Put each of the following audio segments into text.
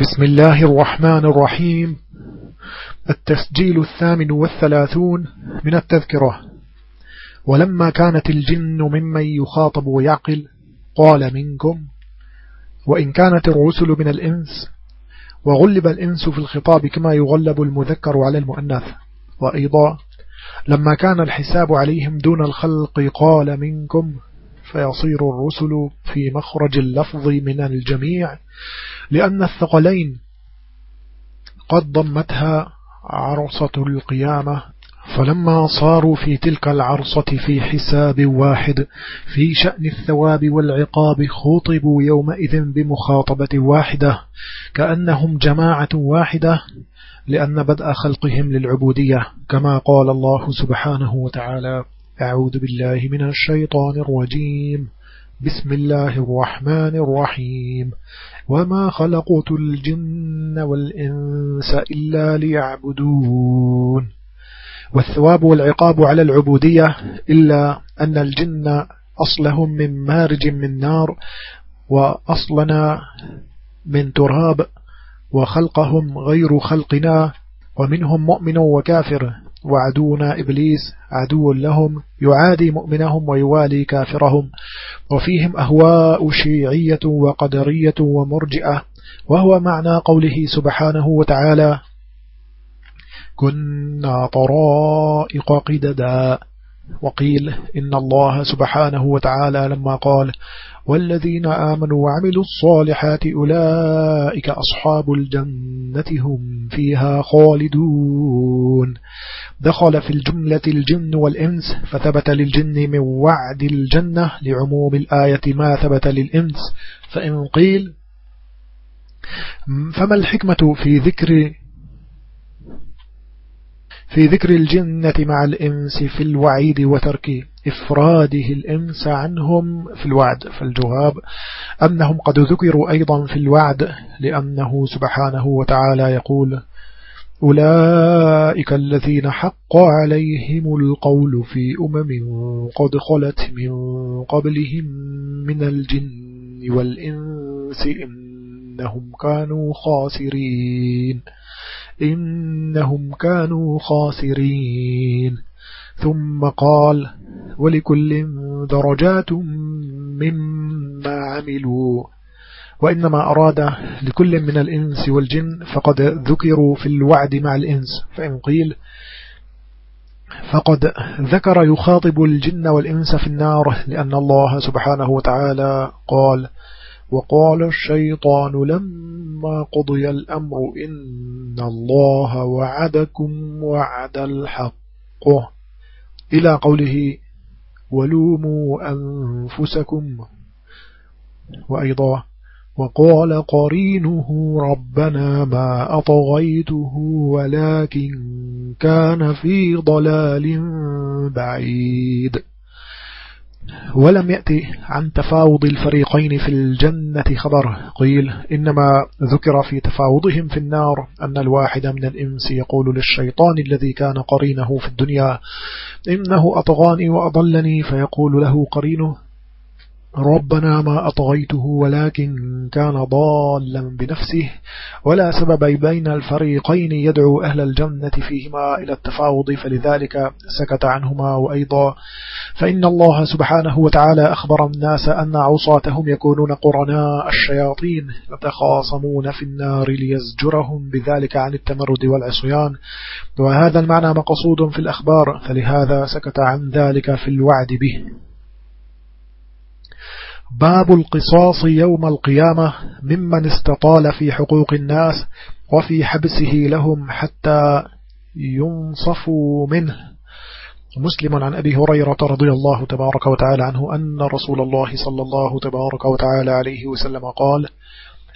بسم الله الرحمن الرحيم. التسجيل الثامن والثلاثون من التذكرة. ولما كانت الجن ممن يخاطب ويعقل قال منكم وإن كانت الرسل من الإنس وغلب الإنس في الخطاب كما يغلب المذكر على المؤنث. وأيضا لما كان الحساب عليهم دون الخلق قال منكم فيصير الرسل في مخرج اللفظ من الجميع لأن الثقلين قد ضمتها عرصة القيامة فلما صاروا في تلك العرصة في حساب واحد في شأن الثواب والعقاب خوطبوا يومئذ بمخاطبة واحدة كأنهم جماعة واحدة لأن بدء خلقهم للعبودية كما قال الله سبحانه وتعالى. أعوذ بالله من الشيطان الرجيم. بسم الله الرحمن الرحيم. وما خلقت الجن والإنس إلا ليعبدون. والثواب والعقاب على العبودية إلا أن الجن أصلهم من مارج من نار وأصلنا من تراب وخلقهم غير خلقنا ومنهم مؤمن وكافر. وعدونا إبليس عدو لهم يعادي مؤمنهم ويوالي كافرهم. وفيهم أهواء شيعية وقدرية ومرجئة. وهو معنى قوله سبحانه وتعالى كنا طرائق قددا وقيل إن الله سبحانه وتعالى لما قال والذين آمنوا وعملوا الصالحات أولئك أصحاب الجنة هم فيها خالدون. دخل في الجملة الجن والإنس فثبت للجن من وعد الجنة لعموم الآية ما ثبت للإنس. فإن قيل فما الحكمة في ذكر في ذكر الجنة مع الإنس في الوعيد وترك إفراده الإنس عنهم في الوعد فالجواب أنهم قد ذكروا أيضا في الوعد لأنه سبحانه وتعالى يقول أولئك الذين حق عليهم القول في أمم قد خلت من قبلهم من الجن والإنس إنهم كانوا خاسرين إنهم كانوا خاسرين. ثم قال ولكل درجات مما عملوا. وإنما أراد لكل من الإنس والجن فقد ذكروا في الوعد مع الإنس. فإن قيل فقد ذكر يخاطب الجن والإنس في النار لأن الله سبحانه وتعالى قال وقال الشيطان لما قضي الأمر إن الله وعدكم وعد الحق. إلى قوله ولوموا أنفسكم. وأيضا وقال قرينه ربنا ما أطغيته ولكن كان في ضلال بعيد. ولم يأتي عن تفاوض الفريقين في الجنة خبر. قيل إنما ذكر في تفاوضهم في النار أن الواحد من الإنس يقول للشيطان الذي كان قرينه في الدنيا إنه أطغاني وأضلني فيقول له قرينه ربنا ما أطغيته ولكن كان ضالا بنفسه ولا سبب بين الفريقين يدعو أهل الجنة فيهما إلى التفاوض فلذلك سكت عنهما وأيضا. فإن الله سبحانه وتعالى أخبر الناس أن عصاتهم يكونون قرناء الشياطين يتخاصمون في النار ليزجرهم بذلك عن التمرد والعصيان. وهذا المعنى مقصود في الأخبار فلهذا سكت عن ذلك في الوعد به. باب القصاص يوم القيامة ممن استطال في حقوق الناس وفي حبسه لهم حتى ينصفوا منه. مسلم عن أبي هريرة رضي الله تبارك وتعالى عنه أن رسول الله صلى الله تبارك وتعالى عليه وسلم قال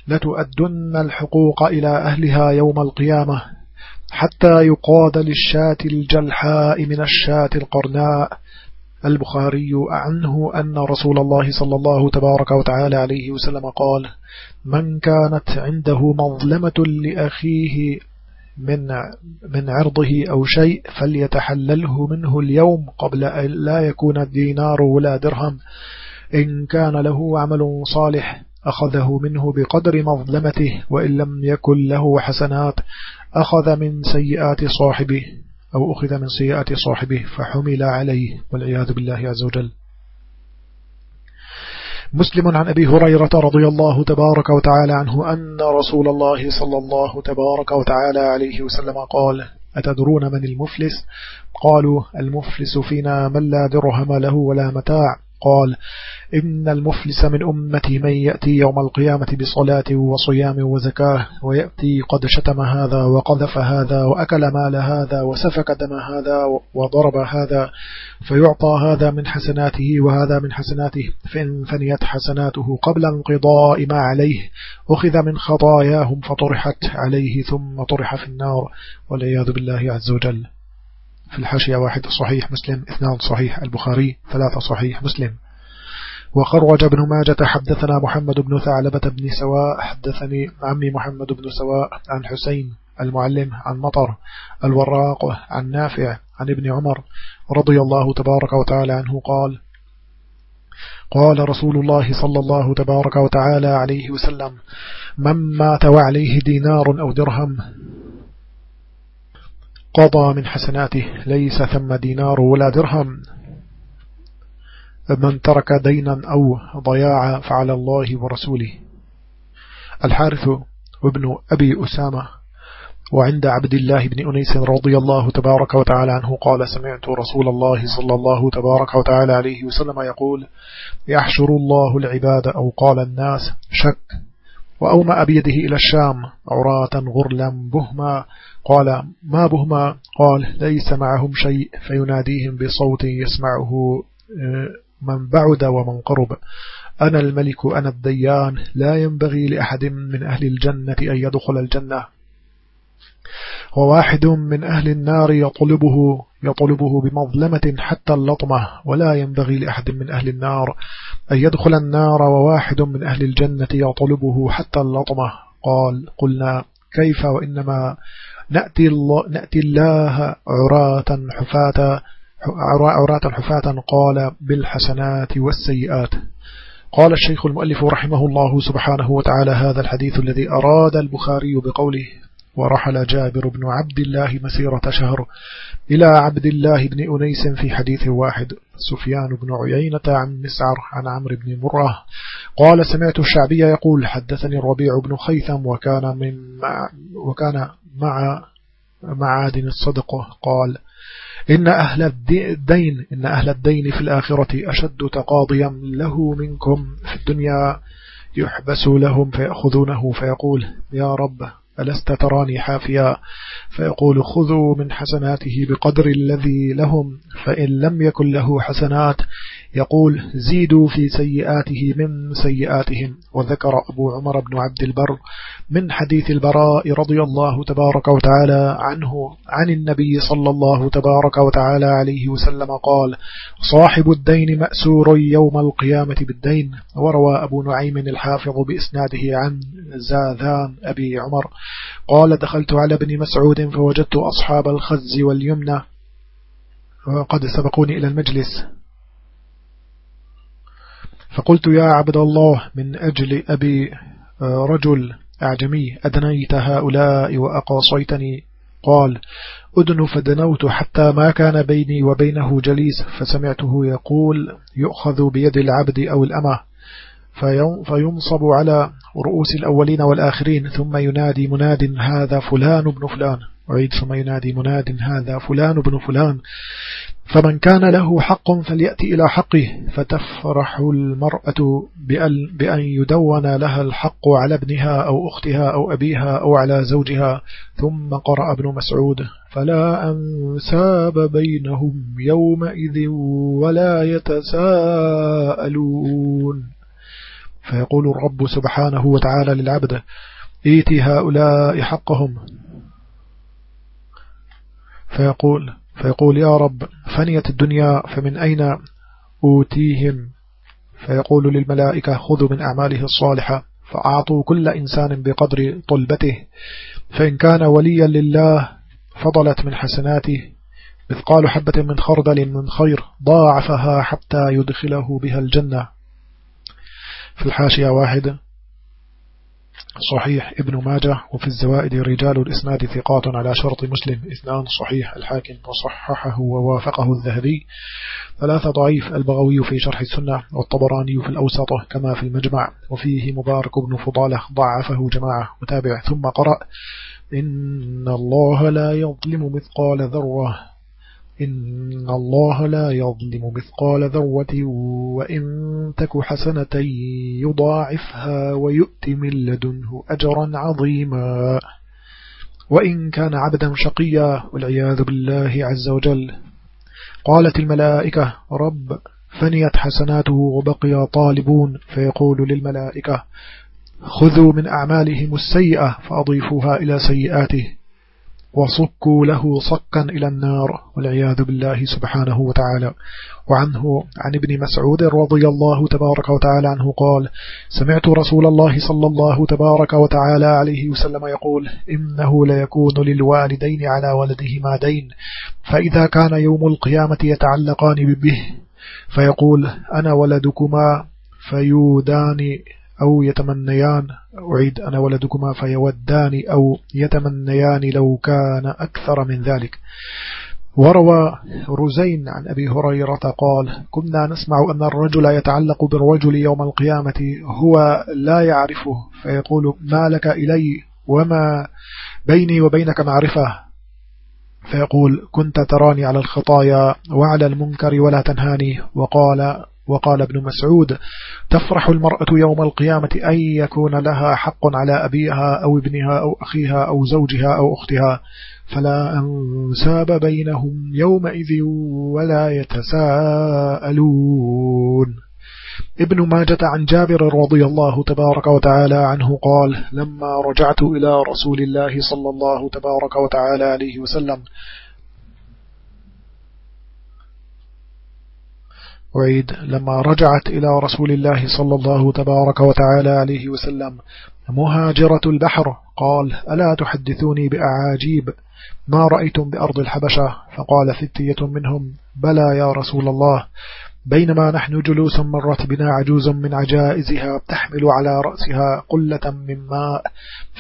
لتؤدن الحقوق إلى أهلها يوم القيامة حتى يقاد للشاة الجلحاء من الشاة القرناء البخاري عنه أن رسول الله صلى الله تبارك وتعالى عليه وسلم قال من كانت عنده مظلمة لأخيه من من عرضه أو شيء فليتحلله منه اليوم قبل أن لا يكون الدينار ولا درهم. إن كان له عمل صالح أخذه منه بقدر مظلمته وإن لم يكن له حسنات أخذ من سيئات صاحبه. أو أخذ من سيئات صاحبه فحمل عليه والعياذ بالله عز وجل. مسلم عن أبي هريرة رضي الله تبارك وتعالى عنه أن رسول الله صلى الله تبارك وتعالى عليه وسلم قال أتدرون من المفلس؟ قالوا المفلس فينا من لا درهم له ولا متاع. قال إن المفلس من أمتي من يأتي يوم القيامة بصلاة وصيام وزكاة ويأتي قد شتم هذا وقذف هذا وأكل مال هذا وسفك دم هذا وضرب هذا فيعطى هذا من حسناته وهذا من حسناته فإن فنيت حسناته قبل انقضاء ما عليه أخذ من خطاياهم فطرحت عليه ثم طرح في النار والعياذ بالله عز وجل. في الحاشية واحد صحيح مسلم اثنان صحيح البخاري ثلاثة صحيح مسلم. وخرج ابن ماجة حدثنا محمد بن ثعلبة بن سواء حدثني عمي محمد بن سواء عن حسين المعلم عن مطر الوراق عن نافع عن ابن عمر رضي الله تبارك وتعالى عنه قال قال رسول الله صلى الله تبارك وتعالى عليه وسلم من مات وعليه دينار أو درهم قضى من حسناته ليس ثم دينار ولا درهم. من ترك دينا أو ضياعا فعلى الله ورسوله. الحارث وابن أبي أسامة وعند عبد الله بن أنيس رضي الله تبارك وتعالى عنه قال سمعت رسول الله صلى الله تبارك وتعالى عليه وسلم يقول يحشر الله العباد أو قال الناس شك وأومأ بيده إلى الشام عراة غرلا بهما قال ما بهما؟ قال ليس معهم شيء. فيناديهم بصوت يسمعه آه، من بعد ومن قرب. أنا الملك أنا الديان. لا ينبغي لأحد من أهل الجنة أن يدخل الجنة. وواحد من أهل النار يطلبه يطلبه بمظلمة حتى اللطمة. ولا ينبغي لأحد من أهل النار أن يدخل النار. وواحد من أهل الجنة يطلبه حتى اللطمة. قال قلنا كيف وإنما نأتي الله, نأتي الله عراة حفاة عراة حفاة قال بالحسنات والسيئات. قال الشيخ المؤلف رحمه الله سبحانه وتعالى هذا الحديث الذي أراد البخاري بقوله ورحل جابر بن عبد الله مسيرة شهر إلى عبد الله بن أنيس في حديث واحد سفيان بن عيينة عن مسعر عن عمرو بن مرة قال سمعت الشعبي يقول حدثني الربيع بن خيثم وكان من مع وكان مع معادن الصدق قال إن أهل الدين إن أهل الدين في الآخرة أشد تقاضيا له منكم في الدنيا يحبس لهم فيأخذونه فيقول يا رب ألست تراني حافيا؟ فيقول خذوا من حسناته بقدر الذي لهم فإن لم يكن له حسنات يقول زيدوا في سيئاته من سيئاتهم. وذكر أبو عمر بن عبد البر من حديث البراء رضي الله تبارك وتعالى عنه عن النبي صلى الله تبارك وتعالى عليه وسلم قال صاحب الدين مأسور يوم القيامة بالدين. وروى أبو نعيم الحافظ بإسناده عن زاذان أبي عمر. قال دخلت على ابن مسعود فوجدت أصحاب الخز واليمنى. وقد سبقوني إلى المجلس. فقلت يا عبد الله من أجل أبي آه، رجل أعجمي أدنيت هؤلاء وأقاصيتني؟ قال أدن فدنوت حتى ما كان بيني وبينه جليس فسمعته يقول يؤخذ بيد العبد أو الأمة فينصب على رؤوس الأولين والآخرين ثم ينادي مناد هذا فلان ابن فلان. وعيد ثم ينادي مناد هذا فلان ابن فلان. فمن كان له حق فليأتي إلى حقه. فتفرح المرأة بأن يدون لها الحق على ابنها أو أختها أو أبيها أو على زوجها. ثم قرأ ابن مسعود فلا أنساب بينهم يومئذ ولا يتساءلون. فيقول الرب سبحانه وتعالى للعبد إيتي هؤلاء حقهم. فيقول فيقول يا رب فنيت الدنيا فمن أين أوتيهم؟ فيقول للملائكة خذوا من أعماله الصالحة فأعطوا كل إنسان بقدر طلبته فإن كان وليا لله فضلت من حسناته. مثقال حبة من خردل من خير ضاعفها حتى يدخله بها الجنة. في الحاشية واحد صحيح. ابن ماجه وفي الزوائد رجال الإسناد ثقات على شرط مسلم. اثنان صحيح. الحاكم وصححه ووافقه الذهبي. ثلاثة ضعيف. البغوي في شرح السنة والطبراني في الأوسط كما في المجمع. وفيه مبارك بن فضالة ضعفه جماعة. متابع ثم قرأ. إن الله لا يظلم مثقال ذرة. إن الله لا يظلم مثقال ذروة وإن تك حسنة يضاعفها ويؤت من لدنه أجرا عظيما. وإن كان عبدا شقيا والعياذ بالله عز وجل. قالت الملائكة رب فنيت حسناته وبقي طالبون. فيقول للملائكة خذوا من أعمالهم السيئة فأضيفوها إلى سيئاته. وصكوا له صكا إلى النار والعياذ بالله سبحانه وتعالى. وعنه عن ابن مسعود رضي الله تبارك وتعالى عنه قال سمعت رسول الله صلى الله تبارك وتعالى عليه وسلم يقول إنه ليكون للوالدين على ولدهما دين فإذا كان يوم القيامة يتعلقان به فيقول أنا ولدكما فيودان أو يتمنيان أعيد أنا ولدكما فيودان أو يتمنيان لو كان أكثر من ذلك. وروى رزين عن أبي هريرة قال كنا نسمع أن الرجل يتعلق بالرجل يوم القيامة هو لا يعرفه فيقول ما لك إلي وما بيني وبينك معرفة؟ فيقول كنت تراني على الخطايا وعلى المنكر ولا تنهاني. وقال وقال ابن مسعود تفرح المرأة يوم القيامة أن يكون لها حق على أبيها أو ابنها أو أخيها أو زوجها أو أختها فلا أنساب بينهم يومئذ ولا يتساءلون. ابن ماجة عن جابر رضي الله تبارك وتعالى عنه قال لما رجعت إلى رسول الله صلى الله تبارك وتعالى عليه وسلم أعيد لما رجعت إلى رسول الله صلى الله تبارك وتعالى عليه وسلم. مهاجرة البحر. قال ألا تحدثوني بأعاجيب؟ ما رأيتم بأرض الحبشة؟ فقال فتية منهم. بلى يا رسول الله. بينما نحن جلوس مرت بنا عجوز من عجائزها تحمل على رأسها قلة من ماء.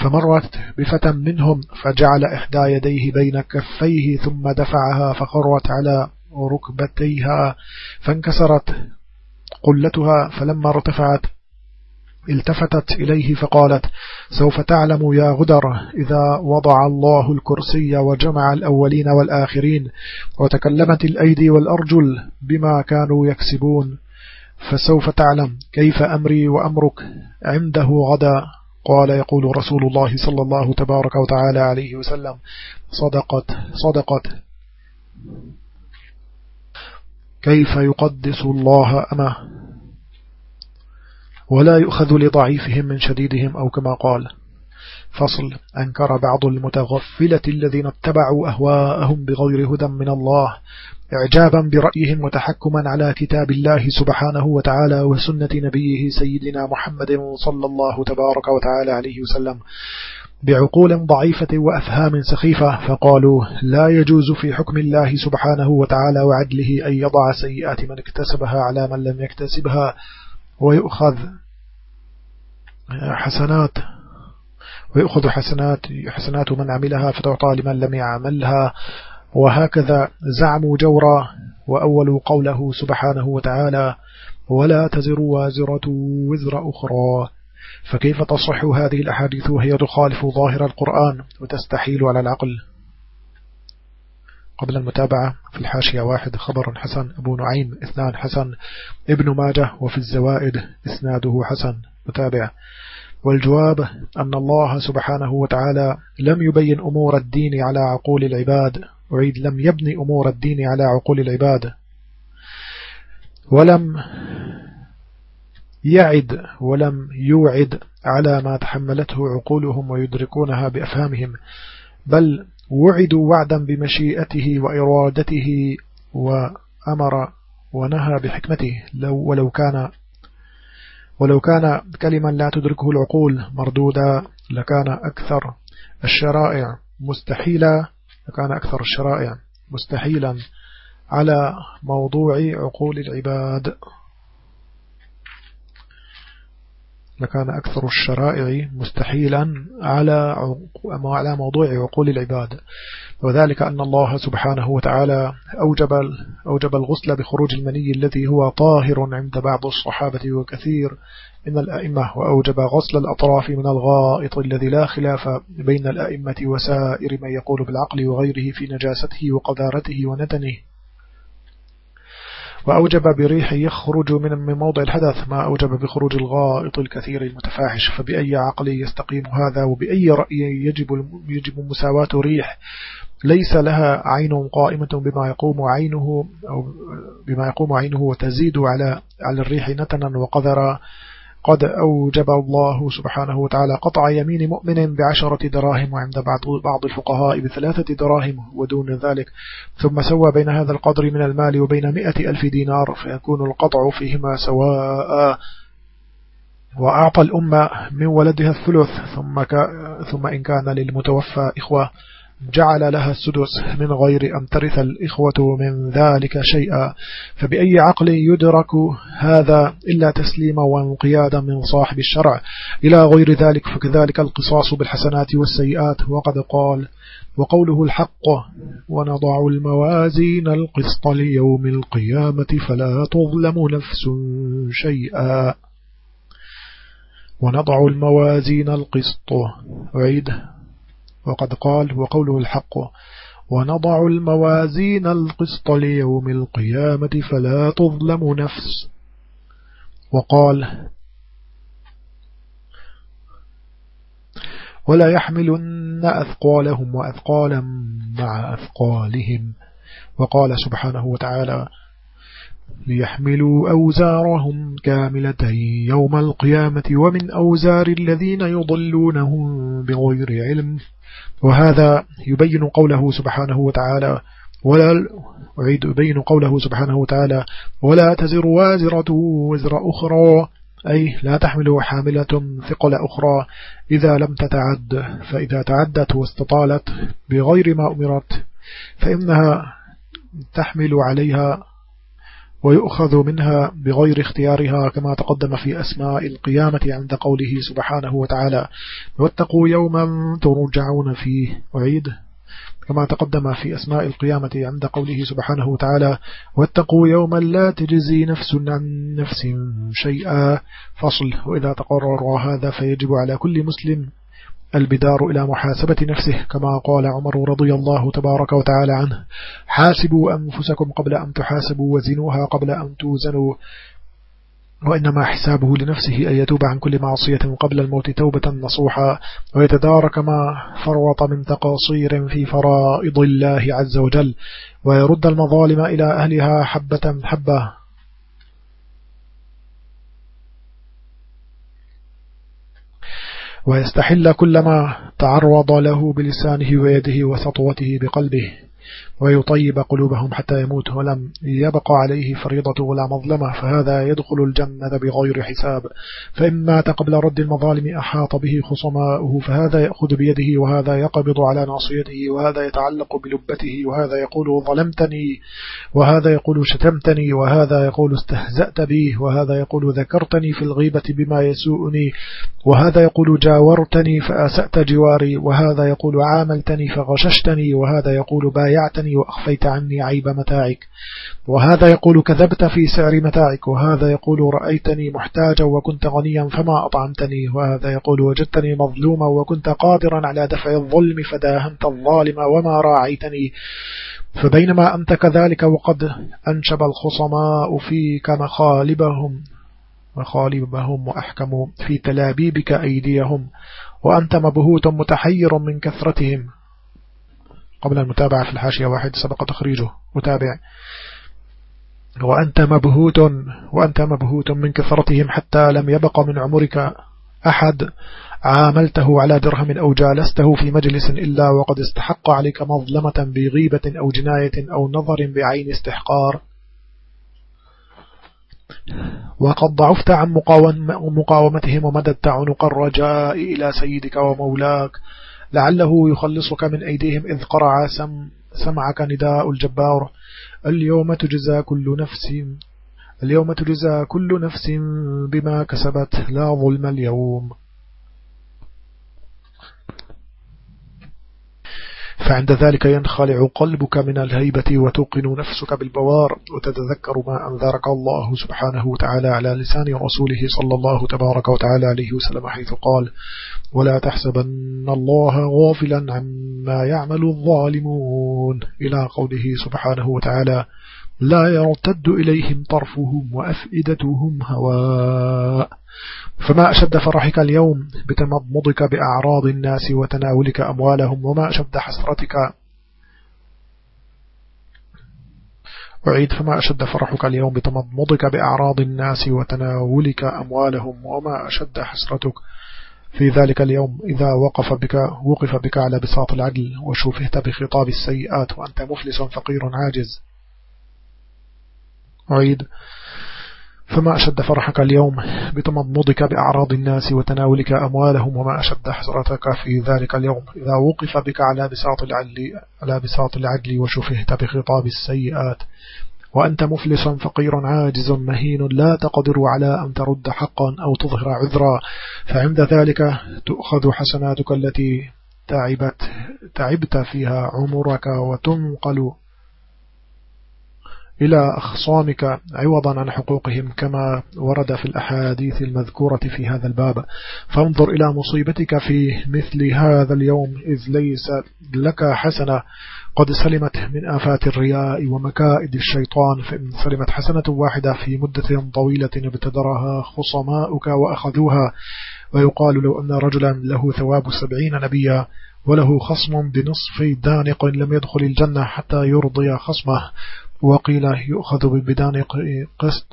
فمرت بفتى منهم فجعل إحدى يديه بين كفيه ثم دفعها فخرت على ركبتيها فانكسرت قلتها فلما ارتفعت التفتت إليه فقالت سوف تعلم يا غدر إذا وضع الله الكرسي وجمع الأولين والآخرين وتكلمت الأيدي والأرجل بما كانوا يكسبون. فسوف تعلم كيف أمري وأمرك عنده غدا؟ قال يقول رسول الله صلى الله تبارك وتعالى عليه وسلم صدقت صدقت. كيف يقدس الله أمه؟ ولا يؤخذ لضعيفهم من شديدهم أو كما قال فصل أنكر بعض المتغفلة الذين اتبعوا أهواءهم بغير هدى من الله إعجابا برأيهم وتحكما على كتاب الله سبحانه وتعالى وسنة نبيه سيدنا محمد صلى الله تبارك وتعالى عليه وسلم. بعقول ضعيفة وأفهام سخيفة فقالوا لا يجوز في حكم الله سبحانه وتعالى وعدله أن يضع سيئات من اكتسبها على من لم يكتسبها ويؤخذ حسنات ويأخذ حسنات حسنات من عملها فتعطى لمن لم يعملها وهكذا زعموا جورا وأول قوله سبحانه وتعالى ولا تزر وازرة وزر أخرى فكيف تصح هذه الأحاديث وهي تخالف ظاهر القرآن وتستحيل على العقل؟ قبل المتابعة في الحاشية واحد خبر حسن أبو نعيم إثنان حسن ابن ماجه وفي الزوائد إسناده حسن. متابع والجواب أن الله سبحانه وتعالى لم يبين أمور الدين على عقول العباد. أعيد لم يبني أمور الدين على عقول العباد. ولم يعد ولم يوعد على ما تحملته عقولهم ويدركونها بأفهامهم بل وعدوا وعدا بمشيئته وإرادته وأمر ونهى بحكمته. لو ولو كان ولو كان كلما لا تدركه العقول مردودا لكان أكثر الشرائع مستحيلا لكان أكثر الشرائع مستحيلا على موضوع عقول العباد. لكان أكثر الشرائع مستحيلا على على موضوع عقول العباد. وذلك أن الله سبحانه وتعالى أوجب, أوجب الغسل بخروج المني الذي هو طاهر عند بعض الصحابة وكثير من الأئمة وأوجب غسل الأطراف من الغائط الذي لا خلاف بين الأئمة وسائر من يقول بالعقل وغيره في نجاسته وقذارته ونتنه. وأوجب بريح يخرج من موضع الحدث ما أوجب بخروج الغائط الكثير المتفاحش فبأي عقل يستقيم هذا؟ وبأي رأي يجب, يجب مساواة ريح؟ ليس لها عين قائمة بما يقوم عينه أو بما يقوم عينه وتزيد على على الريح نتنا وقذرا. قد أوجب الله سبحانه وتعالى قطع يمين مؤمن بعشرة دراهم وعند بعض الفقهاء بثلاثة دراهم ودون ذلك. ثم سوى بين هذا القدر من المال وبين مئة ألف دينار فيكون القطع فيهما سواء. وأعطى الأمة من ولدها الثلث ثم, ثم إن كان للمتوفى إخوة. جعل لها السدس من غير أن ترث الإخوة من ذلك شيئا. فبأي عقل يدرك هذا إلا تسليما وانقيادا من صاحب الشرع؟ إلى غير ذلك فكذلك القصاص بالحسنات والسيئات. وقد قال وقوله الحق ونضع الموازين القسط ليوم القيامة فلا تظلم نفس شيئا. ونضع الموازين القسط. عيد. وقد قال وقوله الحق. ونضع الموازين القسط ليوم القيامة فلا تظلم نفس. وقال ولا يحملن أثقالهم وأثقالا مع أثقالهم. وقال سبحانه وتعالى ليحملوا أوزارهم كاملة يوم القيامة ومن أوزار الذين يضلونهم بغير علم. وهذا يبين قوله سبحانه وتعالى ولا أعيد يبين قوله سبحانه وتعالى ولا تزر وازرة وزر أخرى أي لا تحمل حاملة ثقل أخرى إذا لم تتعد فإذا تعدت واستطالت بغير ما أمرت فإنها تحمل عليها ويؤخذ منها بغير اختيارها كما تقدم في أسماء القيامة عند قوله سبحانه وتعالى واتقوا يوما ترجعون فيه. وعيد كما تقدم في أسماء القيامة عند قوله سبحانه وتعالى واتقوا يوما لا تجزي نفس عن نفس شيئا. فصل. وإذا تقرر هذا فيجب على كل مسلم البدار إلى محاسبة نفسه كما قال عمر رضي الله تبارك وتعالى عنه حاسبوا أنفسكم قبل أن تحاسبوا وزنوها قبل أن توزنوا وإنما حسابه لنفسه أن يتوب عن كل معصية قبل الموت توبة نصوحا ويتدارك ما فرط من تقاصير في فرائض الله عز وجل ويرد المظالم إلى أهلها حبة حبة ويستحل كل ما تعرض له بلسانه ويده وسطوته بقلبه. ويطيب قلوبهم حتى يموت ولم يبقى عليه فريضة ولا مظلمة فهذا يدخل الجنة بغير حساب. فإن مات قبل رد المظالم أحاط به خصماؤه فهذا يأخذ بيده وهذا يقبض على ناصيته وهذا يتعلق بلبته وهذا يقول ظلمتني وهذا يقول شتمتني وهذا يقول استهزأت بي وهذا يقول ذكرتني في الغيبة بما يسوءني وهذا يقول جاورتني فأسأت جواري وهذا يقول عاملتني فغششتني وهذا يقول بايعتني وأخفيت عني عيب متاعك. وهذا يقول كذبت في سعر متاعك وهذا يقول رأيتني محتاجا وكنت غنيا فما أطعمتني وهذا يقول وجدتني مظلوما وكنت قادرا على دفع الظلم فداهمت الظالم وما راعيتني. فبينما أنت كذلك وقد أنشب الخصماء فيك مخالبهم مخالبهم وأحكموا في تلابيبك أيديهم وأنت مبهوت متحير من كثرتهم. قبل المتابعة في الحاشية واحد سبق تخريجه. متابع. وأنت مبهوت وأنت مبهوت من كثرتهم حتى لم يبق من عمرك أحد. عاملته على درهم أو جالسته في مجلس إلا وقد استحق عليك مظلمة بغيبة أو جناية أو نظر بعين استحقار. وقد ضعفت عن مقاومتهم ومددت عنق الرجاء إلى سيدك ومولاك. لعله يخلصك من أيديهم إذ قرع سم سمعك نداء الجبار. اليوم تجزى كل نفس اليوم تجزى كل نفس بما كسبت. لا ظلم اليوم. فعند ذلك ينخلع قلبك من الهيبة وتوقن نفسك بالبوار وتتذكر ما أنذرك الله سبحانه وتعالى على لسان رسوله صلى الله تبارك وتعالى عليه وسلم حيث قال ولا تحسبن الله غافلا عما يعمل الظالمون إلى قوله سبحانه وتعالى لا يرتد إليهم طرفهم وأفئدتهم هواء فما أشد فرحك اليوم بتمضمضك بأعراض الناس وتناولك أموالهم وما أشد حسرتك؟ أعيد فما أشد فرحك اليوم بتمضمضك بأعراض الناس وتناولك أموالهم وما أشد حسرتك؟ في ذلك اليوم إذا وقف بك وقف بك على بساط العدل وشوفهت بخطاب السيئات وأنت مفلس فقير عاجز. أعيد فما أشد فرحك اليوم بتمضمضك بأعراض الناس وتناولك أموالهم وما أشد حسرتك في ذلك اليوم؟ إذا وقف بك على بساط العدل, على بساط العدل وشفهت بخطاب السيئات وأنت مفلس فقير عاجز مهين لا تقدر على أن ترد حقا أو تظهر عذرا فعند ذلك تؤخذ حسناتك التي تعبت, تعبت فيها عمرك وتنقل إلى أخصامك عوضا عن حقوقهم كما ورد في الأحاديث المذكورة في هذا الباب. فانظر إلى مصيبتك في مثل هذا اليوم إذ ليس لك حسنة. قد سلمت من آفات الرياء ومكائد الشيطان فإن سلمت حسنة واحدة في مدة طويلة ابتدرها خصماؤك وأخذوها. ويقال لو أن رجلا له ثواب سبعين نبيا وله خصم بنصف دانق لم يدخل الجنة حتى يرضي خصمه. وقيل يؤخذ ببدان قسط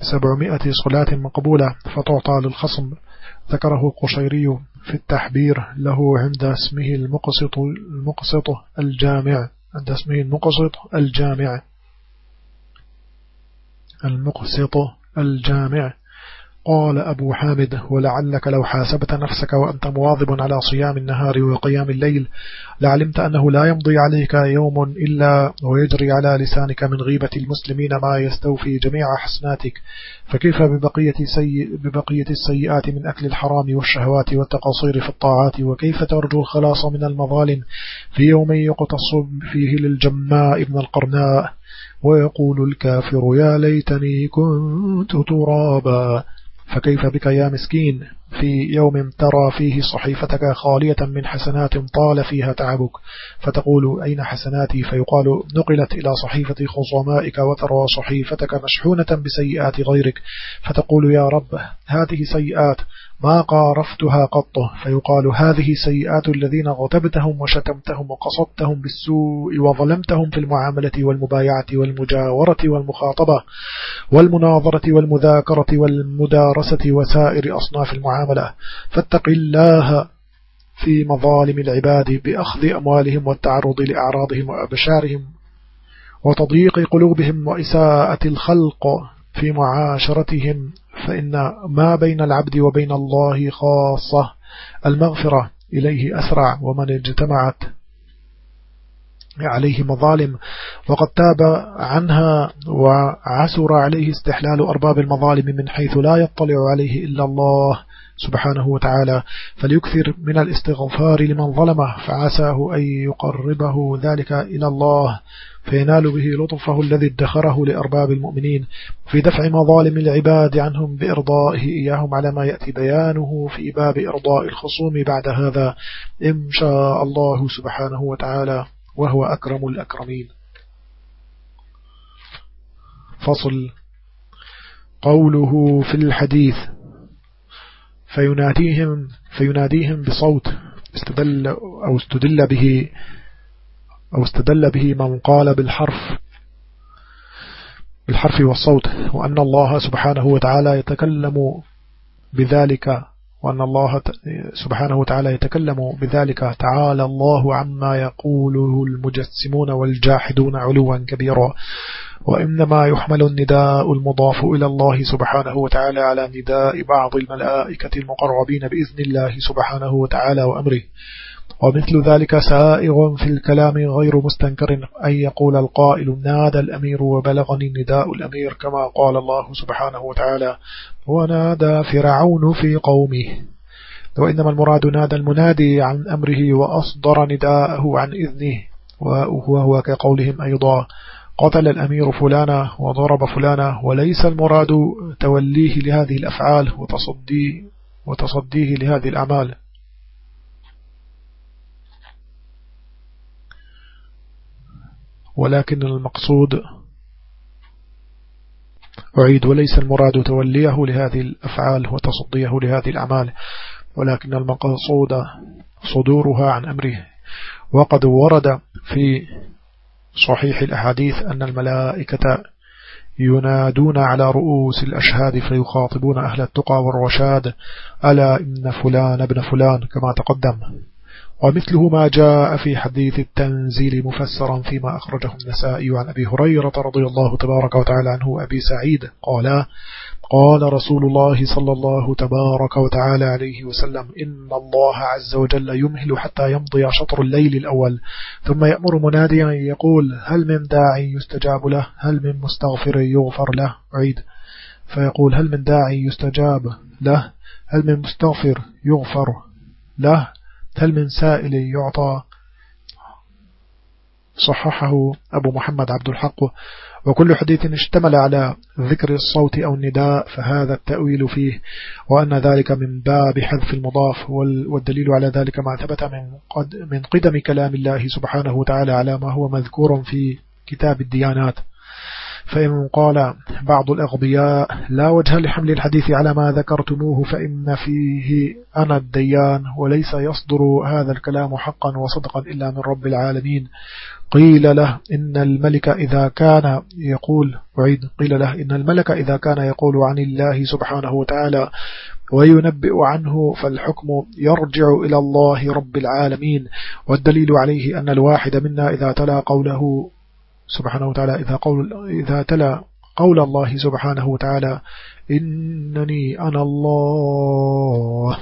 سبعمائة صلاة مقبولة فتعطى للخصم. ذكره القشيري في التحبير له عند اسمه المقسط, المقسط الجامع عند اسمه المقسط الجامع. المقسط الجامع. قال أبو حامد ولعلك لو حاسبت نفسك وأنت مواظب على صيام النهار وقيام الليل لعلمت أنه لا يمضي عليك يوم إلا ويجري على لسانك من غيبة المسلمين ما يستوفي جميع حسناتك. فكيف ببقية, سي ببقية السيئات من أكل الحرام والشهوات والتقصير في الطاعات؟ وكيف ترجو الخلاص من المظالم؟ في يوم يقتص فيه للجماء ابن القرناء ويقول الكافر يا ليتني كنت ترابا فكيف بك يا مسكين؟ في يوم ترى فيه صحيفتك خالية من حسنات طال فيها تعبك فتقول أين حسناتي؟ فيقال نقلت إلى صحيفة خصومائك وترى صحيفتك مشحونة بسيئات غيرك فتقول يا رب هذه سيئات ما قارفتها قط. فيقال هذه سيئات الذين غتبتهم وشتمتهم وقصدتهم بالسوء وظلمتهم في المعاملة والمبايعة والمجاورة والمخاطبة والمناظرة والمذاكرة والمدارسة وسائر أصناف المعاملة. فاتق الله في مظالم العباد بأخذ أموالهم والتعرض لأعراضهم وأبشارهم وتضييق قلوبهم وإساءة الخلق في معاشرتهم. فإن ما بين العبد وبين الله خاصة المغفرة إليه أسرع ومن اجتمعت عليه مظالم. وقد تاب عنها وعسر عليه استحلال أرباب المظالم من حيث لا يطلع عليه إلا الله سبحانه وتعالى. فليكثر من الاستغفار لمن ظلمه فعساه أن يقربه ذلك إلى الله فينال به لطفه الذي ادخره لأرباب المؤمنين في دفع مظالم العباد عنهم بإرضائه إياهم على ما يأتي بيانه في باب إرضاء الخصوم بعد هذا. إن شاء الله سبحانه وتعالى وهو أكرم الأكرمين. فصل. قوله في الحديث فيناديهم فيناديهم بصوت استدل أو استدل به أو استدل به من قال بالحرف بالحرف والصوت وأن الله سبحانه وتعالى يتكلم بذلك وأن الله سبحانه وتعالى يتكلم بذلك تعالى الله عما يقوله المجسمون والجاحدون علوا كبيرا. وإنما يحمل النداء المضاف إلى الله سبحانه وتعالى على نداء بعض الملائكة المقربين بإذن الله سبحانه وتعالى وأمره. ومثل ذلك سائغ في الكلام غير مستنكر أن يقول القائل نادى الأمير وبلغني نداء الأمير كما قال الله سبحانه وتعالى ونادى فرعون في قومه. وإنما المراد نادى المنادي عن أمره وأصدر نداءه عن إذنه وهو كقولهم أيضا قتل الأمير فلانا وضرب فلانا وليس المراد توليه لهذه الأفعال وتصديه, وتصديه لهذه الأعمال. ولكن المقصود أعيد وليس المراد توليه لهذه الأفعال وتصديه لهذه الأعمال ولكن المقصود صدورها عن أمره. وقد ورد في صحيح الأحاديث أن الملائكة ينادون على رؤوس الأشهاد فيخاطبون أهل التقى والرشاد ألا إن فلان ابن فلان؟ كما تقدم. ومثله ما جاء في حديث التنزيل مفسرا فيما أخرجه النسائي عن أبي هريرة رضي الله تبارك وتعالى عنه أبي سعيد. قال قال رسول الله صلى الله تبارك وتعالى عليه وسلم إن الله عز وجل يمهل حتى يمضي شطر الليل الأول ثم يأمر مناديا يقول هل من داعي يستجاب له؟ هل من مستغفر يغفر له؟ عيد فيقول هل من داعي يستجاب له؟ هل من مستغفر يغفر له؟ هل من سائل يعطى صححه أبو محمد عبد الحق؟ وكل حديث اشتمل على ذكر الصوت أو النداء فهذا التأويل فيه وأن ذلك من باب حذف المضاف والدليل على ذلك ما ثبت من, قد من قدم كلام الله سبحانه وتعالى على ما هو مذكور في كتاب الديانات. فإن قال بعض الأغبياء لا وجه لحمل الحديث على ما ذكرتموه فإن فيه أنا الديان وليس يصدر هذا الكلام حقا وصدقا إلا من رب العالمين. قيل له إن الملك إذا كان يقول وعيد قيل له إن الملك إذا كان يقول عن الله سبحانه وتعالى وينبئ عنه فالحكم يرجع إلى الله رب العالمين. والدليل عليه أن الواحد منا إذا تلا قوله سبحانه وتعالى إذا, قول إذا تلا قول الله سبحانه وتعالى إنني أنا الله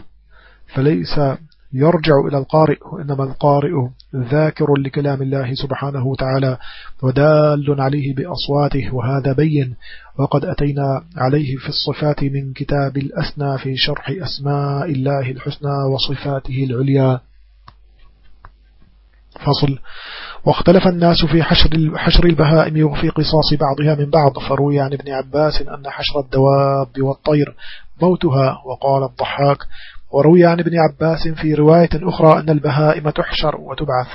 فليس يرجع إلى القارئ وإنما القارئ ذاكر لكلام الله سبحانه وتعالى ودال عليه بأصواته وهذا بين وقد أتينا عليه في الصفات من كتاب الأسنى في شرح أسماء الله الحسنى وصفاته العليا. فصل. واختلف الناس في حشر, حشر البهائم وفي قصاص بعضها من بعض فروي عن ابن عباس أن حشر الدواب والطير موتها وقال الضحاك وروي عن ابن عباس في رواية أخرى أن البهائم تحشر وتبعث.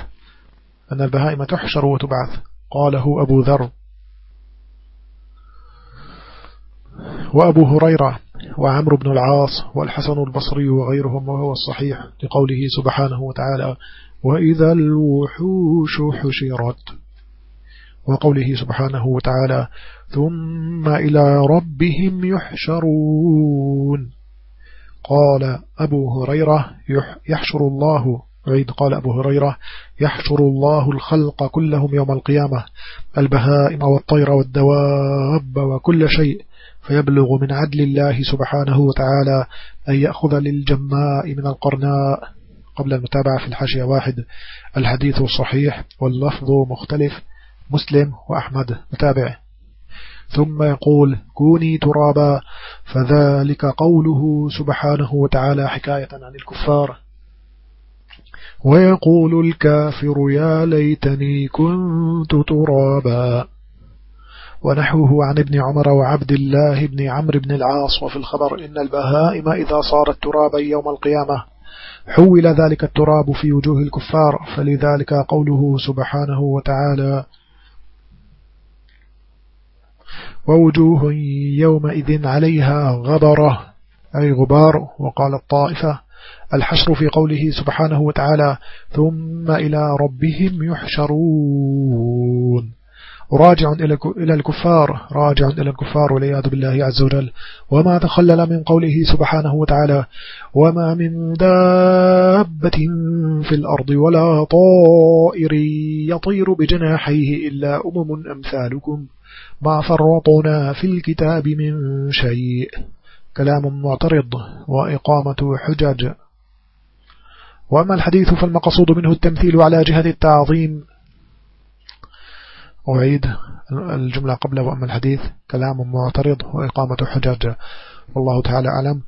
أن البهائم تحشر وتبعث. قاله أبو ذر. وأبو هريرة وعمر بن العاص والحسن البصري وغيرهم وهو الصحيح لقوله سبحانه وتعالى وإذا الوحوش حشرت. وقوله سبحانه وتعالى ثم إلى ربهم يحشرون. قال أبو هريرة يحشر الله عيد قال أبو هريرة يحشر الله الخلق كلهم يوم القيامة البهائم والطير والدواب وكل شيء فيبلغ من عدل الله سبحانه وتعالى أن يأخذ للجماء من القرناء. قبل المتابعة في الحاشية واحد. الحديث صحيح واللفظ مختلف. مسلم وأحمد متابع. ثم يقول كوني ترابا فذلك قوله سبحانه وتعالى حكاية عن الكفار. ويقول الكافر يا ليتني كنت ترابا. ونحوه عن ابن عمر وعبد الله بن عمرو بن العاص. وفي الخبر إن البهائم إذا صارت ترابا يوم القيامة. حول ذلك التراب في وجوه الكفار فلذلك قوله سبحانه وتعالى ووجوه يومئذ عليها غبرة أي غبار. وقال الطائفة الحشر في قوله سبحانه وتعالى ثم إلى ربهم يحشرون. راجع إلى الكفار راجع إلى الكفار والعياذ بالله عز وجل. وما تخلل من قوله سبحانه وتعالى وما من دابة في الأرض ولا طائر يطير بجناحيه إلا أمم أمثالكم. ما فرطنا في الكتاب من شيء. كلام معترض وإقامة حجج. وأما الحديث فالمقصود منه التمثيل على جهة التعظيم. أعيد الجملة قبل وأما الحديث كلام معترض وإقامة حجاج. والله تعالى أعلم.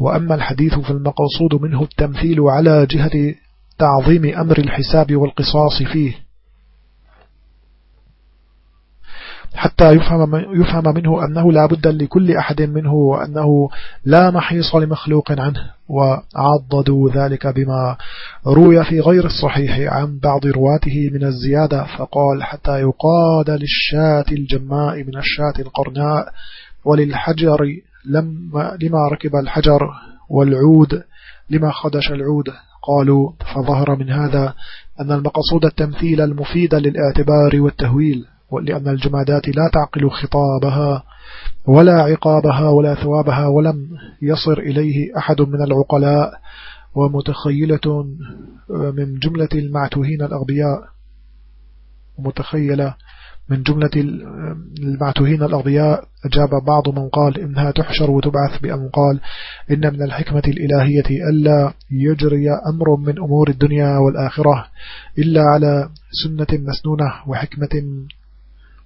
وأما الحديث فالمقصود منه التمثيل على جهة تعظيم أمر الحساب والقصاص فيه. حتى يفهم, يفهم منه أنه لا بد لكل أحد منه وأنه لا محيص لمخلوق عنه وعضدوا ذلك بما روي في غير الصحيح عن بعض رواته من الزيادة فقال حتى يقاد للشاة الجماء من الشاة القرناء وللحجر لما, لما ركب الحجر والعود لما خدش العود. قالوا فظهر من هذا أن المقصود التمثيل المفيد للاعتبار والتهويل. ولأن الجمادات لا تعقل خطابها ولا عقابها ولا ثوابها ولم يصر إليه أحد من العقلاء ومتخيلة من جملة المعتوهين الأغبياء ومتخيلة من جملة المعتوهين الأغبياء. أجاب بعض من قال إنها تحشر وتبعث بأن قال إن من الحكمة الإلهية ألا يجري أمر من أمور الدنيا والآخرة إلا على سنة مسنونة وحكمة